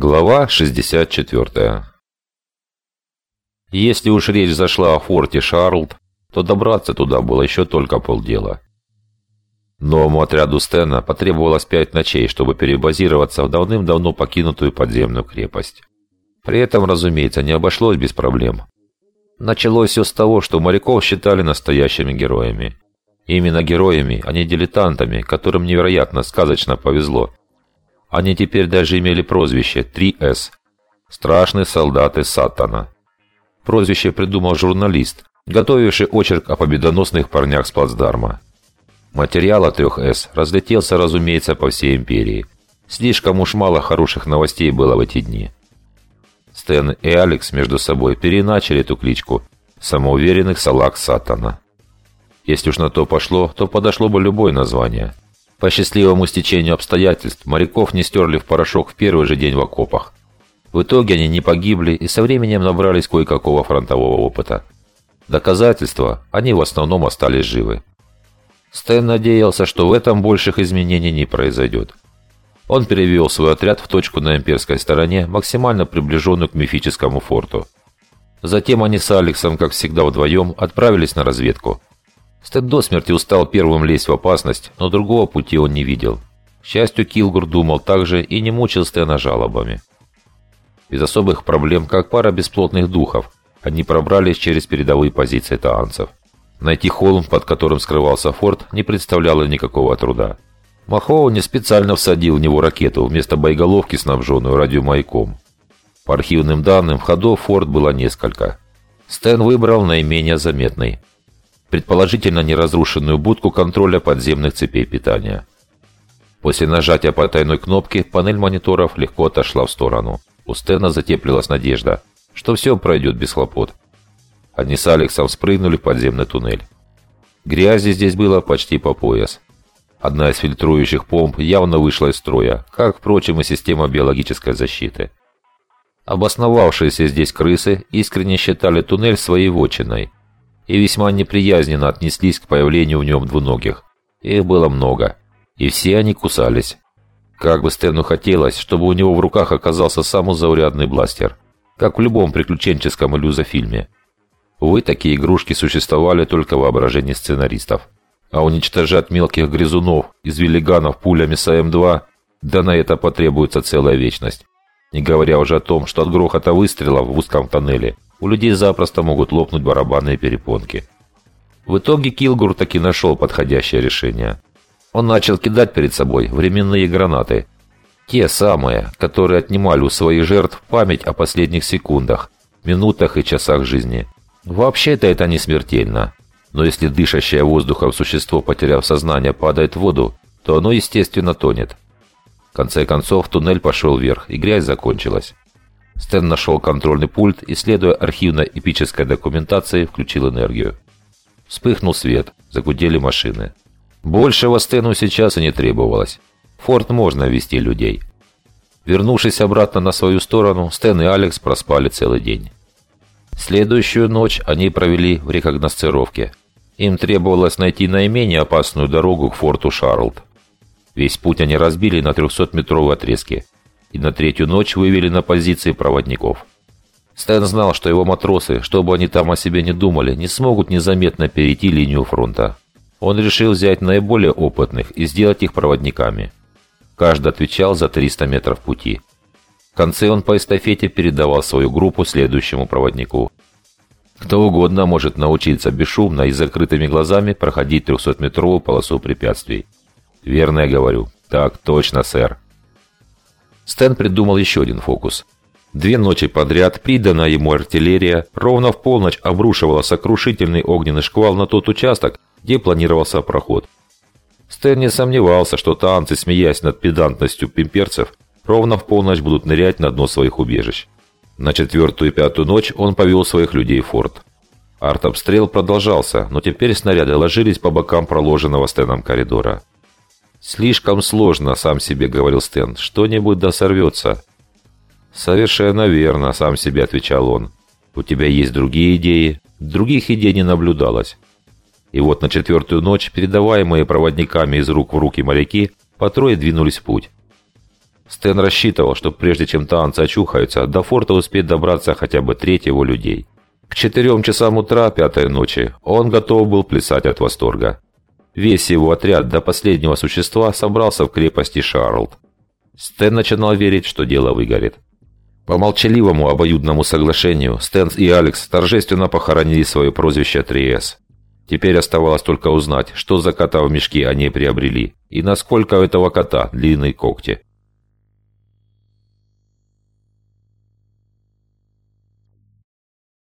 Глава 64 Если уж речь зашла о форте Шарлд, то добраться туда было еще только полдела. Новому отряду Стена потребовалось пять ночей, чтобы перебазироваться в давным-давно покинутую подземную крепость. При этом, разумеется, не обошлось без проблем. Началось все с того, что моряков считали настоящими героями. Именно героями, а не дилетантами, которым невероятно сказочно повезло, они теперь даже имели прозвище 3С – «Страшные солдаты Сатана». Прозвище придумал журналист, готовивший очерк о победоносных парнях с плацдарма. Материал о 3С разлетелся, разумеется, по всей империи. Слишком уж мало хороших новостей было в эти дни. Стэн и Алекс между собой переначали эту кличку «Самоуверенных салак Сатана». Если уж на то пошло, то подошло бы любое название – по счастливому стечению обстоятельств моряков не стерли в порошок в первый же день в окопах. В итоге они не погибли и со временем набрались кое-какого фронтового опыта. Доказательства – они в основном остались живы. Стэн надеялся, что в этом больших изменений не произойдет. Он перевел свой отряд в точку на имперской стороне, максимально приближенную к мифическому форту. Затем они с Алексом, как всегда вдвоем, отправились на разведку – Стэд до смерти устал первым лезть в опасность, но другого пути он не видел. К счастью, Килгур думал так же и не мучил Стэна жалобами. Без особых проблем, как пара бесплотных духов, они пробрались через передовые позиции таанцев. Найти холм, под которым скрывался форт, не представляло никакого труда. Махоуни специально всадил в него ракету вместо боеголовки, снабженную радиомаяком. По архивным данным, ходов форт было несколько. Стэн выбрал наименее заметный – предположительно неразрушенную будку контроля подземных цепей питания. После нажатия по кнопке панель мониторов легко отошла в сторону. У Стэна затеплилась надежда, что все пройдет без хлопот. Они с Алексом спрыгнули в подземный туннель. Грязи здесь было почти по пояс. Одна из фильтрующих помп явно вышла из строя, как, впрочем, и система биологической защиты. Обосновавшиеся здесь крысы искренне считали туннель своей вотчиной – и весьма неприязненно отнеслись к появлению в нем двуногих. Их было много, и все они кусались. Как бы Стэну хотелось, чтобы у него в руках оказался самый заурядный бластер, как в любом приключенческом иллюзофильме. Увы, такие игрушки существовали только в воображении сценаристов. А уничтожать мелких грызунов из велиганов пулями с АМ-2, да на это потребуется целая вечность. Не говоря уже о том, что от грохота выстрелов в узком тоннеле – у людей запросто могут лопнуть барабанные перепонки. В итоге Килгур таки нашел подходящее решение. Он начал кидать перед собой временные гранаты. Те самые, которые отнимали у своих жертв память о последних секундах, минутах и часах жизни. Вообще-то это не смертельно. Но если дышащее воздухом существо, потеряв сознание, падает в воду, то оно, естественно, тонет. В конце концов, туннель пошел вверх, и грязь закончилась. Стэн нашел контрольный пульт и, следуя архивно-эпической документации, включил энергию. Вспыхнул свет, загудели машины. Большего Стэну сейчас и не требовалось. Форт можно вести людей. Вернувшись обратно на свою сторону, Стэн и Алекс проспали целый день. Следующую ночь они провели в рекогносцировке. Им требовалось найти наименее опасную дорогу к форту Шарлд. Весь путь они разбили на 300-метровые отрезки – и на третью ночь вывели на позиции проводников. Стэн знал, что его матросы, что бы они там о себе не думали, не смогут незаметно перейти линию фронта. Он решил взять наиболее опытных и сделать их проводниками. Каждый отвечал за 300 метров пути. В конце он по эстафете передавал свою группу следующему проводнику. Кто угодно может научиться бесшумно и закрытыми глазами проходить 300-метровую полосу препятствий. Верно я говорю. Так точно, сэр. Стэн придумал еще один фокус. Две ночи подряд приданная ему артиллерия ровно в полночь обрушивала сокрушительный огненный шквал на тот участок, где планировался проход. Стэн не сомневался, что танцы, смеясь над педантностью пимперцев, ровно в полночь будут нырять на дно своих убежищ. На четвертую и пятую ночь он повел своих людей в форт. Артобстрел продолжался, но теперь снаряды ложились по бокам проложенного Стэном коридора. «Слишком сложно», — сам себе говорил Стэн. «Что-нибудь да сорвется». «Совершенно верно», — сам себе отвечал он. «У тебя есть другие идеи?» Других идей не наблюдалось. И вот на четвертую ночь, передаваемые проводниками из рук в руки моряки, по трое двинулись в путь. Стэн рассчитывал, что прежде чем танцы очухаются, до форта успеет добраться хотя бы треть его людей. К четырем часам утра пятой ночи он готов был плясать от восторга. Весь его отряд до последнего существа собрался в крепости Шарлд. Стэн начинал верить, что дело выгорит. По молчаливому обоюдному соглашению Стэн и Алекс торжественно похоронили свое прозвище Триэс. Теперь оставалось только узнать, что за кота в мешке они приобрели и насколько у этого кота длинные когти.